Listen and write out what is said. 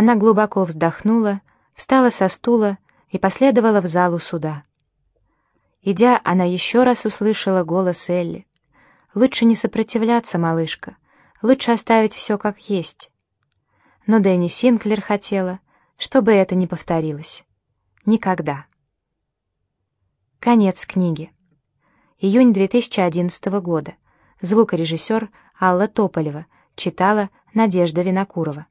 Она глубоко вздохнула, встала со стула и последовала в залу суда. Идя, она еще раз услышала голос Элли. «Лучше не сопротивляться, малышка. Лучше оставить все как есть». Но Дэнни Синклер хотела, чтобы это не повторилось. Никогда. Конец книги. Июнь 2011 года. Звукорежиссер Алла Тополева. Читала Надежда Винокурова.